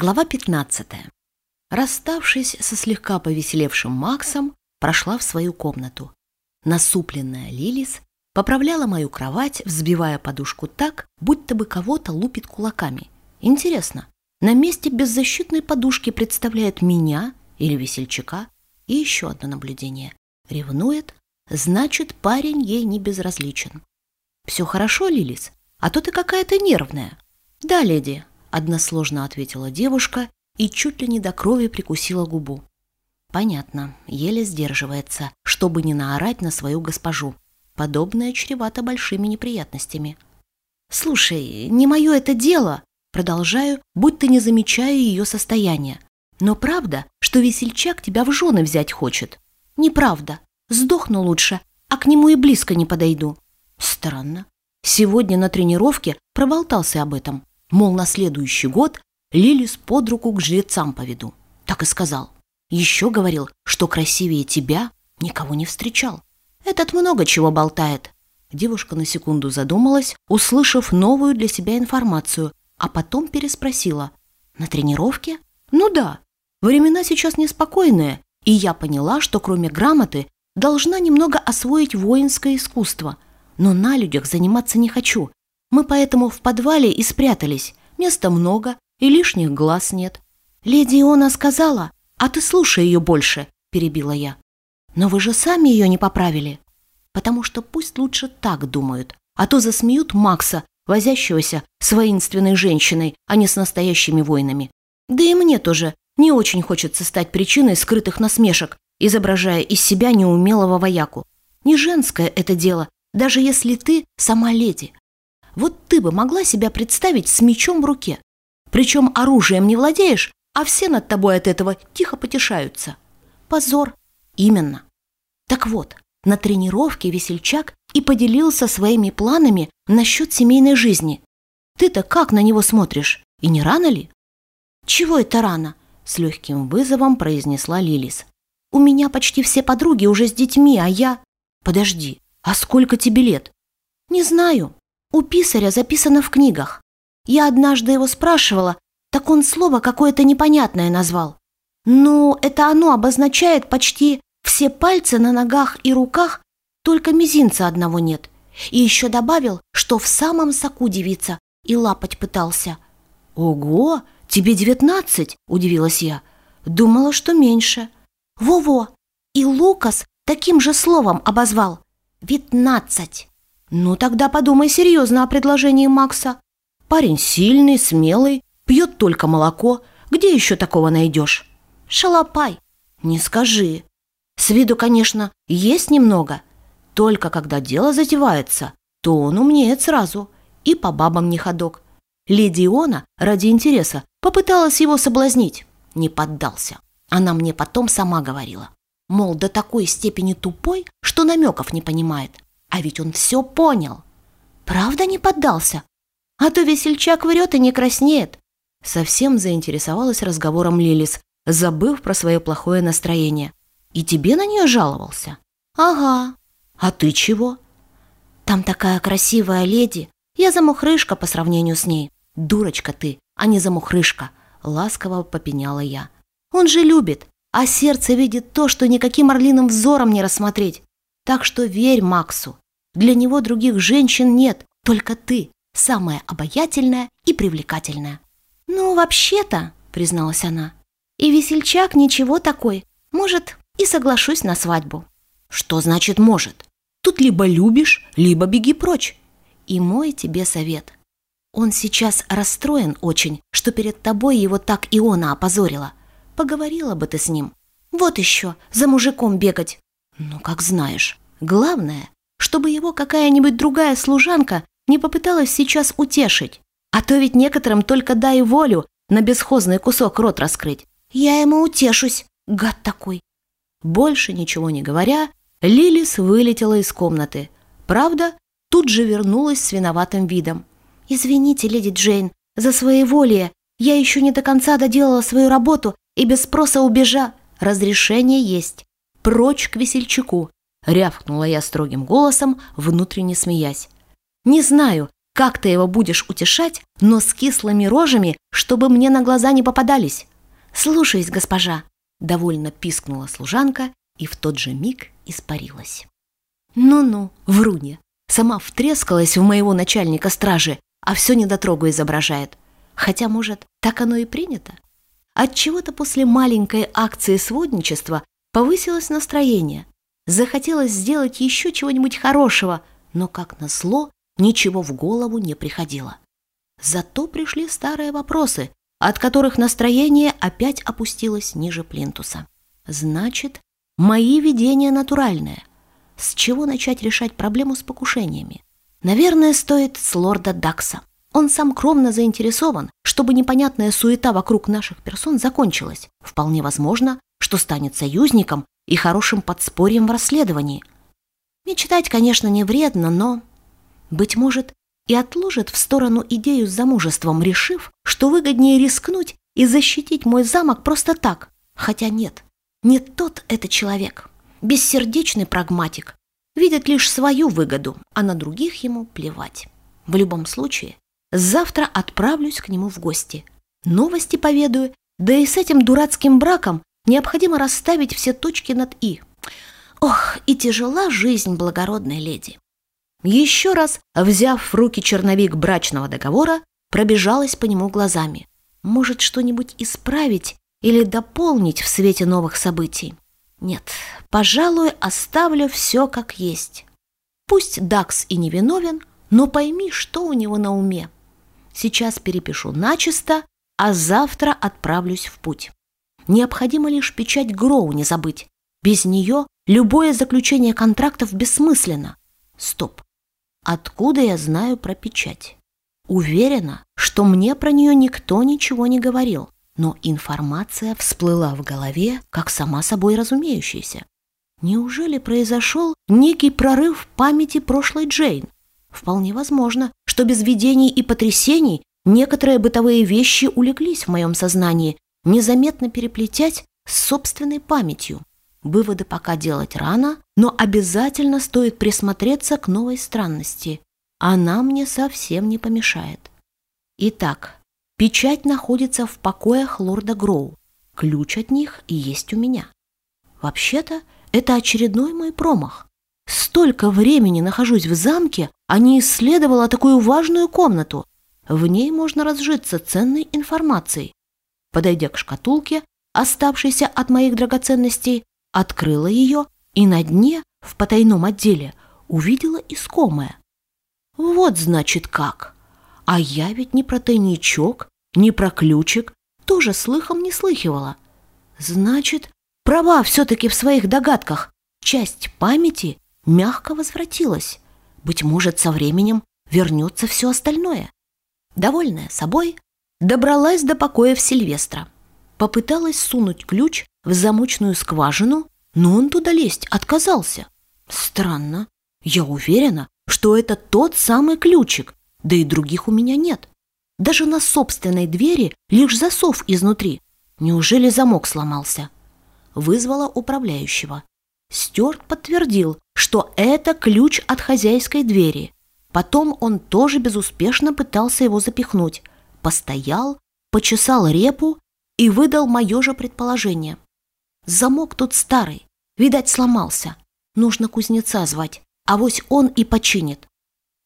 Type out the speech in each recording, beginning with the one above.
Глава 15. Расставшись со слегка повеселевшим Максом, прошла в свою комнату. Насупленная Лилис поправляла мою кровать, взбивая подушку так, будто бы кого-то лупит кулаками. Интересно, на месте беззащитной подушки представляет меня или весельчака? И еще одно наблюдение. Ревнует, значит, парень ей не безразличен. «Все хорошо, Лилис? А то ты какая-то нервная». «Да, леди», односложно ответила девушка и чуть ли не до крови прикусила губу. Понятно, еле сдерживается, чтобы не наорать на свою госпожу. Подобное чревато большими неприятностями. «Слушай, не мое это дело!» Продолжаю, будто не замечаю ее состояние. «Но правда, что весельчак тебя в жены взять хочет?» «Неправда. Сдохну лучше, а к нему и близко не подойду». «Странно. Сегодня на тренировке проболтался об этом. Мол, на следующий год Лилис под руку к жрецам поведу. Так и сказал. Еще говорил, что красивее тебя никого не встречал. Этот много чего болтает. Девушка на секунду задумалась, услышав новую для себя информацию, а потом переспросила. На тренировке? Ну да. Времена сейчас неспокойные, и я поняла, что кроме грамоты должна немного освоить воинское искусство. Но на людях заниматься не хочу. Мы поэтому в подвале и спрятались. Места много, и лишних глаз нет. Леди Иона сказала, а ты слушай ее больше, перебила я. Но вы же сами ее не поправили. Потому что пусть лучше так думают, а то засмеют Макса, возящегося с воинственной женщиной, а не с настоящими воинами. Да и мне тоже не очень хочется стать причиной скрытых насмешек, изображая из себя неумелого вояку. Не женское это дело, даже если ты сама леди. Вот ты бы могла себя представить с мечом в руке. Причем оружием не владеешь, а все над тобой от этого тихо потешаются. Позор. Именно. Так вот, на тренировке весельчак и поделился своими планами насчет семейной жизни. Ты-то как на него смотришь? И не рано ли? Чего это рано? С легким вызовом произнесла Лилис. У меня почти все подруги уже с детьми, а я... Подожди, а сколько тебе лет? Не знаю, у писаря записано в книгах. Я однажды его спрашивала, так он слово какое-то непонятное назвал. Ну, это оно обозначает почти все пальцы на ногах и руках, только мизинца одного нет. И еще добавил, что в самом соку девица и лапать пытался. «Ого, тебе девятнадцать?» – удивилась я. Думала, что меньше. «Во-во!» И Лукас таким же словом обозвал. «Вятнадцать!» «Ну тогда подумай серьезно о предложении Макса. Парень сильный, смелый, пьет только молоко. Где еще такого найдешь?» «Шалопай!» «Не скажи. С виду, конечно, есть немного. Только когда дело затевается, то он умнеет сразу. И по бабам не ходок. Леди Иона ради интереса попыталась его соблазнить. Не поддался. Она мне потом сама говорила. Мол, до такой степени тупой, что намеков не понимает. А ведь он все понял. Правда не поддался? А то весельчак врет и не краснеет. Совсем заинтересовалась разговором Лилис, забыв про свое плохое настроение. И тебе на нее жаловался? Ага. А ты чего? Там такая красивая леди. Я замухрышка по сравнению с ней. Дурочка ты, а не замухрышка. Ласково попеняла я. Он же любит, а сердце видит то, что никаким орлиным взором не рассмотреть. Так что верь Максу. Для него других женщин нет, только ты, самая обаятельная и привлекательная. Ну, вообще-то, призналась она, и весельчак ничего такой. Может, и соглашусь на свадьбу. Что значит «может»? Тут либо любишь, либо беги прочь. И мой тебе совет. Он сейчас расстроен очень, что перед тобой его так Иона опозорила. Поговорила бы ты с ним. Вот еще, за мужиком бегать. Ну, как знаешь. Главное, чтобы его какая-нибудь другая служанка не попыталась сейчас утешить. А то ведь некоторым только дай волю на бесхозный кусок рот раскрыть. Я ему утешусь, гад такой. Больше ничего не говоря, Лилис вылетела из комнаты. Правда, тут же вернулась с виноватым видом. «Извините, леди Джейн, за своеволие. Я еще не до конца доделала свою работу и без спроса убежа. Разрешение есть. Прочь к весельчаку. Рявкнула я строгим голосом, внутренне смеясь. Не знаю, как ты его будешь утешать, но с кислыми рожами, чтобы мне на глаза не попадались. Слушаюсь, госпожа, довольно пискнула служанка и в тот же миг испарилась. Ну-ну, вруня, сама втрескалась в моего начальника стражи, а все недотрогу изображает. Хотя, может, так оно и принято? Отчего-то после маленькой акции сводничества повысилось настроение. Захотелось сделать еще чего-нибудь хорошего, но, как назло, ничего в голову не приходило. Зато пришли старые вопросы, от которых настроение опять опустилось ниже плинтуса. Значит, мои видения натуральные. С чего начать решать проблему с покушениями? Наверное, стоит с лорда Дакса. Он сам кровно заинтересован, чтобы непонятная суета вокруг наших персон закончилась. Вполне возможно, что станет союзником и хорошим подспорьем в расследовании. Мечтать, конечно, не вредно, но быть может, и отложит в сторону идею с замужеством, решив, что выгоднее рискнуть и защитить мой замок просто так. Хотя нет, не тот это человек. Бессердечный прагматик. Видит лишь свою выгоду, а на других ему плевать. В любом случае, завтра отправлюсь к нему в гости. Новости поведаю, да и с этим дурацким браком необходимо расставить все точки над «и». Ох, и тяжела жизнь благородной леди. Еще раз, взяв в руки черновик брачного договора, пробежалась по нему глазами. Может, что-нибудь исправить или дополнить в свете новых событий? Нет, пожалуй, оставлю все как есть. Пусть Дакс и невиновен, но пойми, что у него на уме. Сейчас перепишу начисто, а завтра отправлюсь в путь. Необходимо лишь печать Гроу не забыть. Без нее любое заключение контрактов бессмысленно. Стоп. Откуда я знаю про печать? Уверена, что мне про нее никто ничего не говорил, но информация всплыла в голове, как сама собой разумеющаяся. Неужели произошел некий прорыв в памяти прошлой Джейн? Вполне возможно, что без видений и потрясений некоторые бытовые вещи улеглись в моем сознании, незаметно переплетять с собственной памятью. Выводы пока делать рано, но обязательно стоит присмотреться к новой странности. Она мне совсем не помешает. Итак, печать находится в покоях лорда Гроу. Ключ от них есть у меня. Вообще-то, это очередной мой промах. Столько времени нахожусь в замке, а не исследовала такую важную комнату. В ней можно разжиться ценной информацией. Подойдя к шкатулке, оставшейся от моих драгоценностей, открыла ее и на дне, в потайном отделе, увидела искомое. Вот значит как. А я ведь ни про тайничок, ни про ключик тоже слыхом не слыхивала. Значит, права все-таки в своих догадках. Часть памяти мягко возвратилась. Быть может, со временем вернется все остальное. Довольная собой, добралась до покоев Сильвестра. Попыталась сунуть ключ в замочную скважину, но он туда лезть отказался. Странно. Я уверена, что это тот самый ключик, да и других у меня нет. Даже на собственной двери лишь засов изнутри. Неужели замок сломался? Вызвала управляющего. Стюарт подтвердил, что это ключ от хозяйской двери. Потом он тоже безуспешно пытался его запихнуть. Постоял, почесал репу и выдал мое же предположение. Замок тут старый, видать, сломался. Нужно кузнеца звать, а вось он и починит.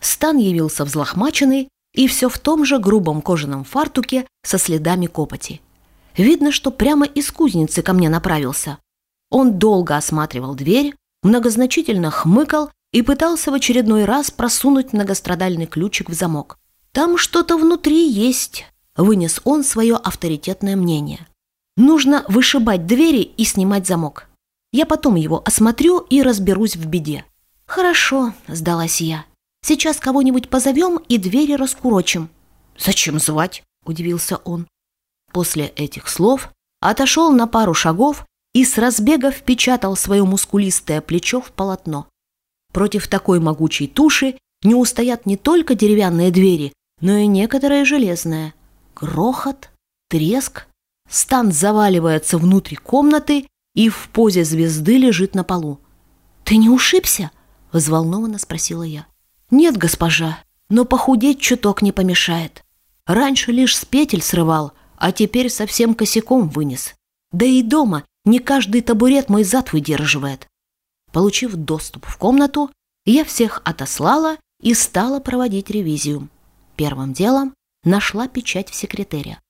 Стан явился взлохмаченный и все в том же грубом кожаном фартуке со следами копоти. Видно, что прямо из кузницы ко мне направился. Он долго осматривал дверь, многозначительно хмыкал и пытался в очередной раз просунуть многострадальный ключик в замок. «Там что-то внутри есть», — вынес он свое авторитетное мнение. Нужно вышибать двери и снимать замок. Я потом его осмотрю и разберусь в беде. Хорошо, сдалась я. Сейчас кого-нибудь позовем и двери раскурочим. Зачем звать? Удивился он. После этих слов отошел на пару шагов и с разбега впечатал свое мускулистое плечо в полотно. Против такой могучей туши не устоят не только деревянные двери, но и некоторые железные. Грохот, треск, Стан заваливается внутрь комнаты и в позе звезды лежит на полу. «Ты не ушибся?» – взволнованно спросила я. «Нет, госпожа, но похудеть чуток не помешает. Раньше лишь с петель срывал, а теперь совсем косяком вынес. Да и дома не каждый табурет мой зад выдерживает. Получив доступ в комнату, я всех отослала и стала проводить ревизию. Первым делом нашла печать в секретаре.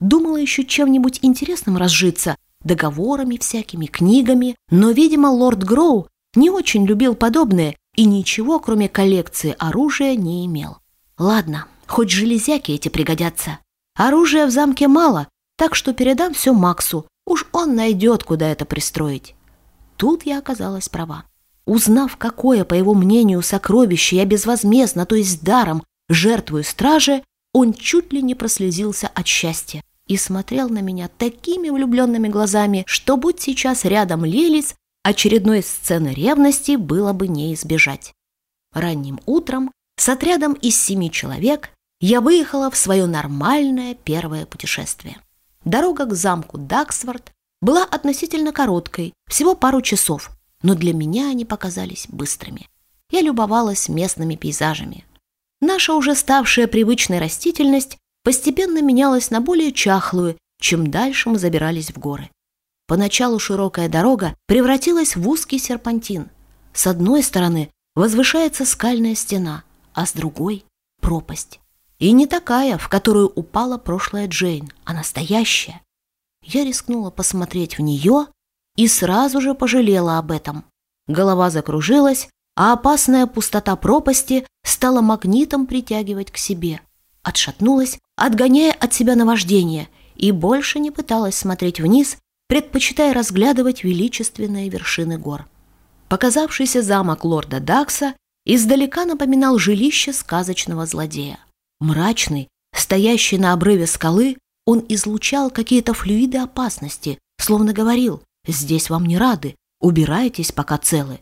Думала еще чем-нибудь интересным разжиться, договорами всякими, книгами, но, видимо, лорд Гроу не очень любил подобное и ничего, кроме коллекции оружия, не имел. Ладно, хоть железяки эти пригодятся. Оружия в замке мало, так что передам все Максу, уж он найдет, куда это пристроить. Тут я оказалась права. Узнав, какое, по его мнению, сокровище я безвозмездно, то есть даром, жертвую страже, он чуть ли не прослезился от счастья и смотрел на меня такими влюбленными глазами, что будь сейчас рядом Лилис, очередной сцены ревности было бы не избежать. Ранним утром с отрядом из семи человек я выехала в свое нормальное первое путешествие. Дорога к замку Даксворт была относительно короткой, всего пару часов, но для меня они показались быстрыми. Я любовалась местными пейзажами. Наша уже ставшая привычной растительность постепенно менялась на более чахлую, чем дальше мы забирались в горы. Поначалу широкая дорога превратилась в узкий серпантин. С одной стороны возвышается скальная стена, а с другой — пропасть. И не такая, в которую упала прошлая Джейн, а настоящая. Я рискнула посмотреть в нее и сразу же пожалела об этом. Голова закружилась, а опасная пустота пропасти стала магнитом притягивать к себе. Отшатнулась, отгоняя от себя наваждение, и больше не пыталась смотреть вниз, предпочитая разглядывать величественные вершины гор. Показавшийся замок лорда Дакса издалека напоминал жилище сказочного злодея. Мрачный, стоящий на обрыве скалы, он излучал какие-то флюиды опасности, словно говорил «Здесь вам не рады, убирайтесь, пока целы».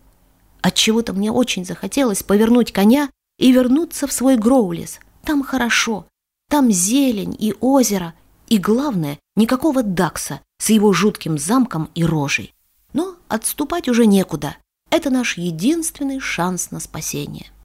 Отчего-то мне очень захотелось повернуть коня и вернуться в свой Гроулис. Там хорошо, там зелень и озеро, и, главное, никакого Дакса с его жутким замком и рожей. Но отступать уже некуда. Это наш единственный шанс на спасение.